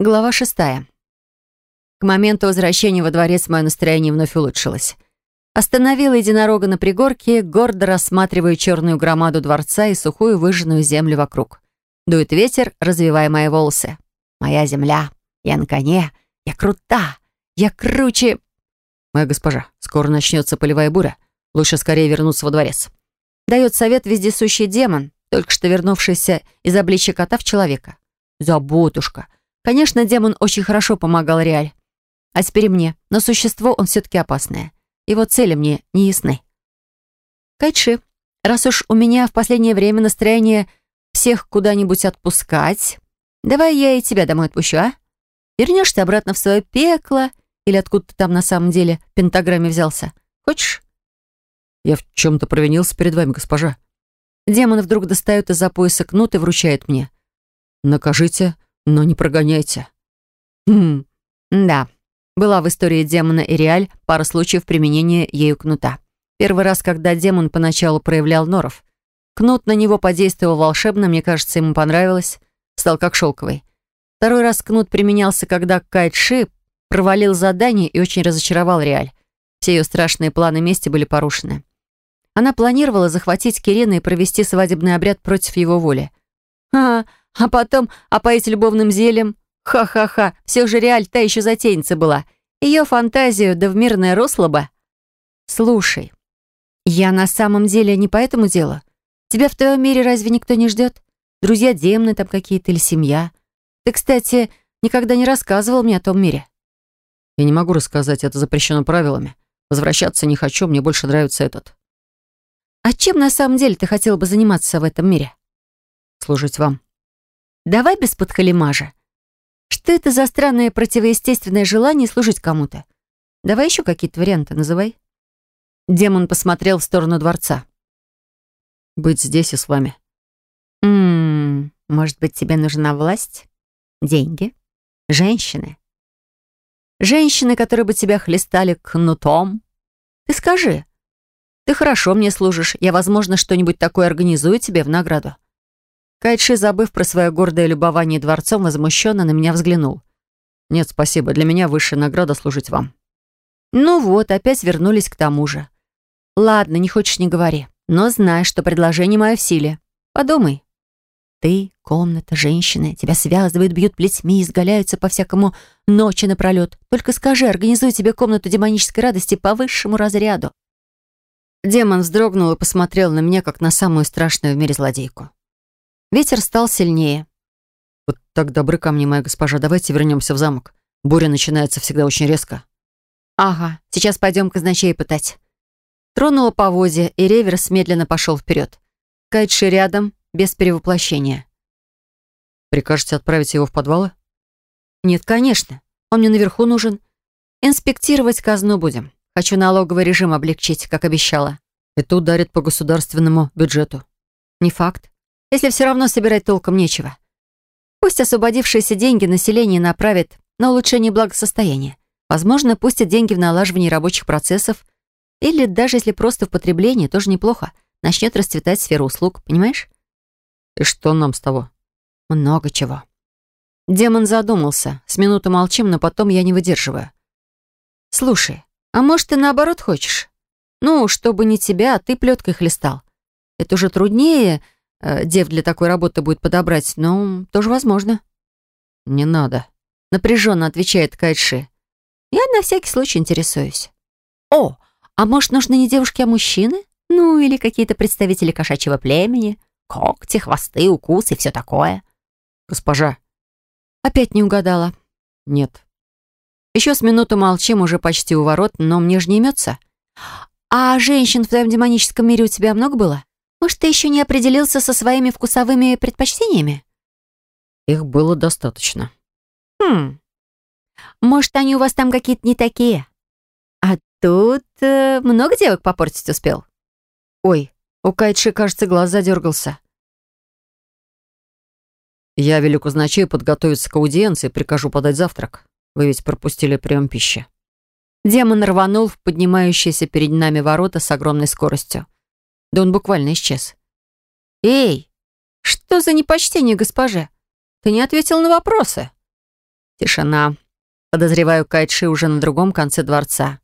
Глава шестая. К моменту возвращения во дворец мое настроение вновь улучшилось. Остановила единорога на пригорке, гордо рассматривая черную громаду дворца и сухую выжженную землю вокруг. Дует ветер, развивая мои волосы. Моя земля. Я на коне. Я крута. Я круче... Моя госпожа, скоро начнется полевая буря. Лучше скорее вернуться во дворец. Дает совет вездесущий демон, только что вернувшийся из обличья кота в человека. Заботушка. Конечно, демон очень хорошо помогал Реаль. А теперь мне. Но существо он все-таки опасное. Его цели мне не ясны. Кайши, раз уж у меня в последнее время настроение всех куда-нибудь отпускать, давай я и тебя домой отпущу, а? Вернешься обратно в свое пекло или откуда ты там на самом деле в пентаграмме взялся? Хочешь? Я в чем-то провинился перед вами, госпожа. Демон вдруг достает из-за пояса кнут и вручает мне. Накажите, но не прогоняйте. Хм, да. Была в истории демона и Реаль пара случаев применения ею кнута. Первый раз, когда демон поначалу проявлял норов. Кнут на него подействовал волшебно, мне кажется, ему понравилось. Стал как шелковый. Второй раз кнут применялся, когда Кайтши провалил задание и очень разочаровал Реаль. Все ее страшные планы мести были порушены. Она планировала захватить Кирена и провести свадебный обряд против его воли. А, а потом опоить любовным зельем, Ха-ха-ха, все же реаль та еще затейница была. Ее фантазию да в мирное русло бы. Слушай, я на самом деле не по этому делу. Тебя в твоем мире разве никто не ждет? Друзья демны там какие-то или семья? Ты, кстати, никогда не рассказывал мне о том мире. Я не могу рассказать, это запрещено правилами. Возвращаться не хочу, мне больше нравится этот. А чем на самом деле ты хотел бы заниматься в этом мире? Служить вам. Давай без подхалимажа. Что это за странное противоестественное желание служить кому-то? Давай еще какие-то варианты называй. Демон посмотрел в сторону дворца. Быть здесь и с вами. Ммм, может быть, тебе нужна власть? Деньги? Женщины? Женщины, которые бы тебя хлестали кнутом? Ты скажи. Ты хорошо мне служишь. Я, возможно, что-нибудь такое организую тебе в награду. Кайши, забыв про свое гордое любование дворцом, возмущенно на меня взглянул. «Нет, спасибо. Для меня высшая награда служить вам». Ну вот, опять вернулись к тому же. Ладно, не хочешь, не говори. Но знай, что предложение мое в силе. Подумай. Ты, комната, женщины, тебя связывают, бьют плетьми, изгаляются по-всякому ночи напролет. Только скажи, организуй тебе комнату демонической радости по высшему разряду. Демон вздрогнул и посмотрел на меня, как на самую страшную в мире злодейку. Ветер стал сильнее. «Вот так добры ко мне, моя госпожа, давайте вернемся в замок. Буря начинается всегда очень резко». «Ага, сейчас пойдем казначей пытать». Тронула поводья, и реверс медленно пошел вперед. Кайтши рядом, без перевоплощения. «Прикажете отправить его в подвалы?» «Нет, конечно. Он мне наверху нужен. Инспектировать казну будем. Хочу налоговый режим облегчить, как обещала». «Это ударит по государственному бюджету». «Не факт если все равно собирать толком нечего. Пусть освободившиеся деньги население направит на улучшение благосостояния. Возможно, пустят деньги в налаживание рабочих процессов или даже если просто в потребление, тоже неплохо. Начнет расцветать сфера услуг, понимаешь? И что нам с того? Много чего. Демон задумался. С минуту молчим, но потом я не выдерживаю. Слушай, а может, ты наоборот хочешь? Ну, чтобы не тебя, а ты плеткой хлестал. Это уже труднее, дев для такой работы будет подобрать, но тоже возможно». «Не надо», — напряженно отвечает Кайши. «Я на всякий случай интересуюсь». «О, а может, нужны не девушки, а мужчины? Ну, или какие-то представители кошачьего племени? Когти, хвосты, укусы и все такое?» «Госпожа». Опять не угадала. «Нет». Еще с минуту молчим, уже почти у ворот, но мне же не имется. «А женщин в твоем демоническом мире у тебя много было?» Может, ты еще не определился со своими вкусовыми предпочтениями? Их было достаточно. Хм. Может, они у вас там какие-то не такие? А тут э, много девок попортить успел? Ой, у Кайтши, кажется, глаз задергался. Я велю казначею подготовиться к аудиенции, прикажу подать завтрак. Вы ведь пропустили прием пищи. Демон рванул в поднимающиеся перед нами ворота с огромной скоростью. Да он буквально исчез. «Эй, что за непочтение госпоже? Ты не ответил на вопросы?» Тишина. Подозреваю, Кайтши уже на другом конце дворца.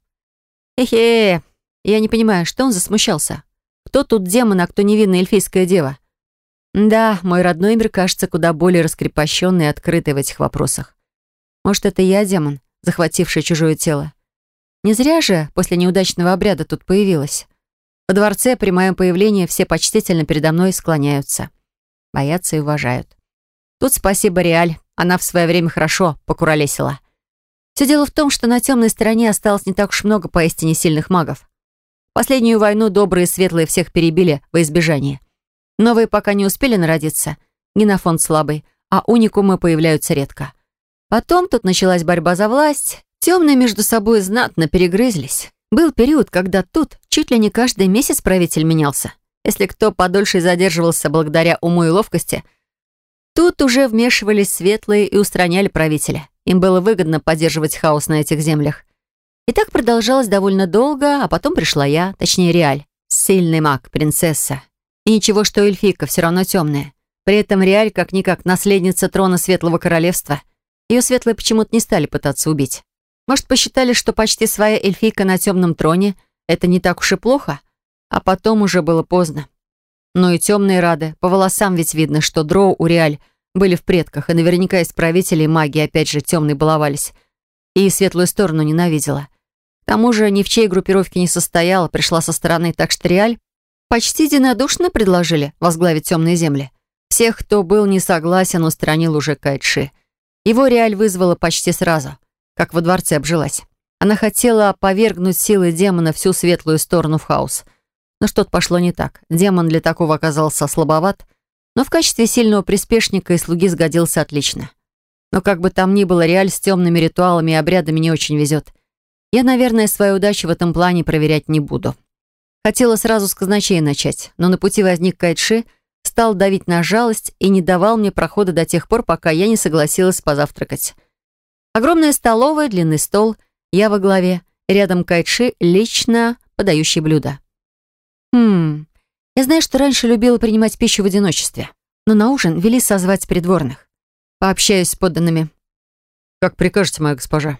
Эхе, я не понимаю, что он засмущался? Кто тут демон, а кто невинная эльфийская дева? Да, мой родной мир кажется куда более раскрепощенный и открытый в этих вопросах. Может, это я демон, захвативший чужое тело? Не зря же после неудачного обряда тут появилась. Во дворце при моем появлении все почтительно передо мной склоняются. Боятся и уважают. Тут спасибо Реаль, она в свое время хорошо покуролесила. Все дело в том, что на темной стороне осталось не так уж много поистине сильных магов. Последнюю войну добрые и светлые всех перебили во избежание. Новые пока не успели народиться. Генофон слабый, а уникумы появляются редко. Потом тут началась борьба за власть. Темные между собой знатно перегрызлись. Был период, когда тут чуть ли не каждый месяц правитель менялся. Если кто подольше задерживался благодаря уму и ловкости, тут уже вмешивались светлые и устраняли правителя. Им было выгодно поддерживать хаос на этих землях. И так продолжалось довольно долго, а потом пришла я, точнее Реаль. Сильный маг, принцесса. И ничего, что эльфийка, все равно темная. При этом Реаль, как-никак, наследница трона Светлого Королевства. Ее светлые почему-то не стали пытаться убить. Может, посчитали, что почти своя эльфийка на темном троне — это не так уж и плохо? А потом уже было поздно. Но и темные рады. По волосам ведь видно, что дроу у Реаль были в предках, и наверняка из правителей магии опять же темные баловались. И светлую сторону ненавидела. К тому же ни в чьей группировке не состояла, пришла со стороны, так что Реаль почти единодушно предложили возглавить темные земли. Всех, кто был не согласен, устранил уже Кайтши. Его Реаль вызвала почти сразу, как во дворце обжилась. Она хотела повергнуть силы демона всю светлую сторону в хаос. Но что-то пошло не так. Демон для такого оказался слабоват, но в качестве сильного приспешника и слуги сгодился отлично. Но как бы там ни было, Реаль с темными ритуалами и обрядами не очень везет. Я, наверное, свою удачу в этом плане проверять не буду. Хотела сразу с казначея начать, но на пути возник Кайтши, стал давить на жалость и не давал мне прохода до тех пор, пока я не согласилась позавтракать. Огромная столовая, длинный стол, я во главе, рядом Кайтши, лично подающий блюдо. Хм, я знаю, что раньше любила принимать пищу в одиночестве, но на ужин вели созвать придворных. Пообщаюсь с подданными. «Как прикажете, моя госпожа?»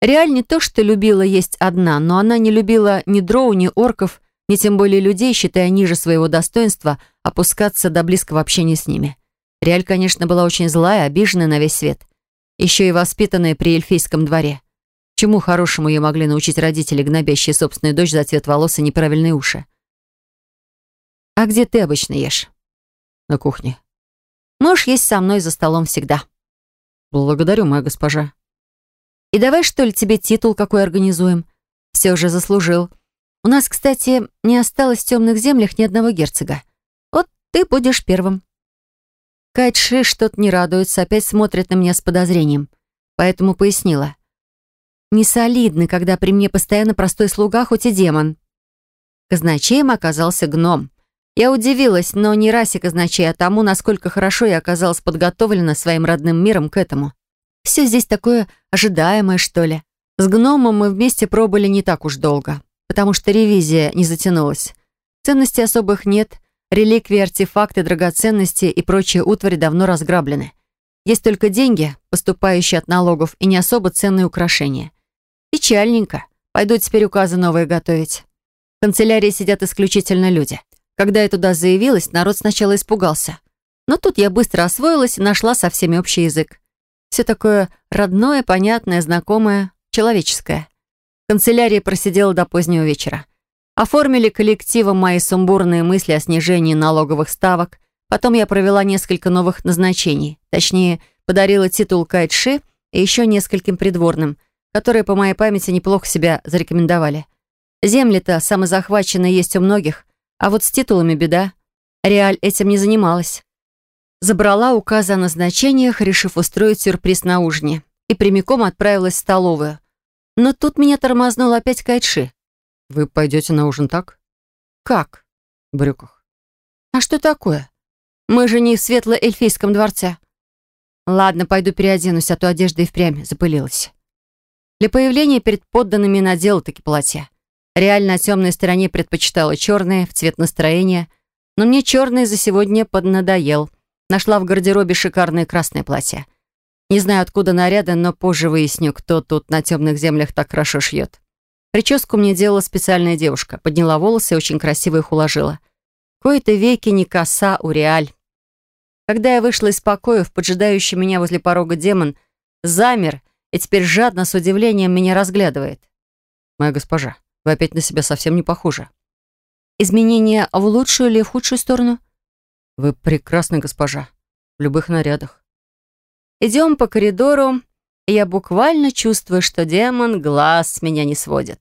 Реаль не то, что любила есть одна, но она не любила ни дроу, ни орков, ни тем более людей, считая ниже своего достоинства, опускаться до близкого общения с ними. Реаль, конечно, была очень злая, обиженная на весь свет. Еще и воспитанная при эльфийском дворе. Чему хорошему ее могли научить родители, гнобящие собственную дочь за цвет волос и неправильные уши? «А где ты обычно ешь?» «На кухне». «Можешь есть со мной за столом всегда». «Благодарю, моя госпожа». И давай, что ли, тебе титул какой организуем? Все же заслужил. У нас, кстати, не осталось в темных землях ни одного герцога. Вот ты будешь первым». Кайтши что-то не радуется, опять смотрит на меня с подозрением. Поэтому пояснила. «Не солидно, когда при мне постоянно простой слуга, хоть и демон». Казначеем оказался гном. Я удивилась, но не расе казначей, а тому, насколько хорошо я оказалась подготовлена своим родным миром к этому. Все здесь такое ожидаемое, что ли. С гномом мы вместе пробыли не так уж долго, потому что ревизия не затянулась. Ценностей особых нет, реликвии, артефакты, драгоценности и прочие утвари давно разграблены. Есть только деньги, поступающие от налогов, и не особо ценные украшения. Печальненько. Пойду теперь указы новые готовить. В канцелярии сидят исключительно люди. Когда я туда заявилась, народ сначала испугался. Но тут я быстро освоилась и нашла со всеми общий язык. Все такое родное, понятное, знакомое, человеческое. В канцелярии просидела до позднего вечера. Оформили коллективом мои сумбурные мысли о снижении налоговых ставок. Потом я провела несколько новых назначений. Точнее, подарила титул Кайтши и еще нескольким придворным, которые, по моей памяти, неплохо себя зарекомендовали. Земли-то самозахваченные есть у многих, а вот с титулами беда. Реаль этим не занималась. Забрала указ о назначениях, решив устроить сюрприз на ужине, и прямиком отправилась в столовую. Но тут меня тормознул опять Кайтши. «Вы пойдете на ужин так?» «Как?» «В брюках». «А что такое? Мы же не в светло-эльфийском дворце». «Ладно, пойду переоденусь, а то одежда и впрямь запылилась». Для появления перед подданными надела таки платье. Реально на темной стороне предпочитала черные, в цвет настроения, но мне черный за сегодня поднадоел — Нашла в гардеробе шикарное красное платье. Не знаю, откуда наряды, но позже выясню, кто тут на темных землях так хорошо шьет. Прическу мне делала специальная девушка. Подняла волосы и очень красиво их уложила. Кое-то веки не коса, у реаль. Когда я вышла из покоев, поджидающий меня возле порога демон замер и теперь жадно, с удивлением меня разглядывает. «Моя госпожа, вы опять на себя совсем не похожи». «Изменения в лучшую или в худшую сторону?» «Вы прекрасная госпожа. В любых нарядах». Идем по коридору, я буквально чувствую, что демон глаз с меня не сводит.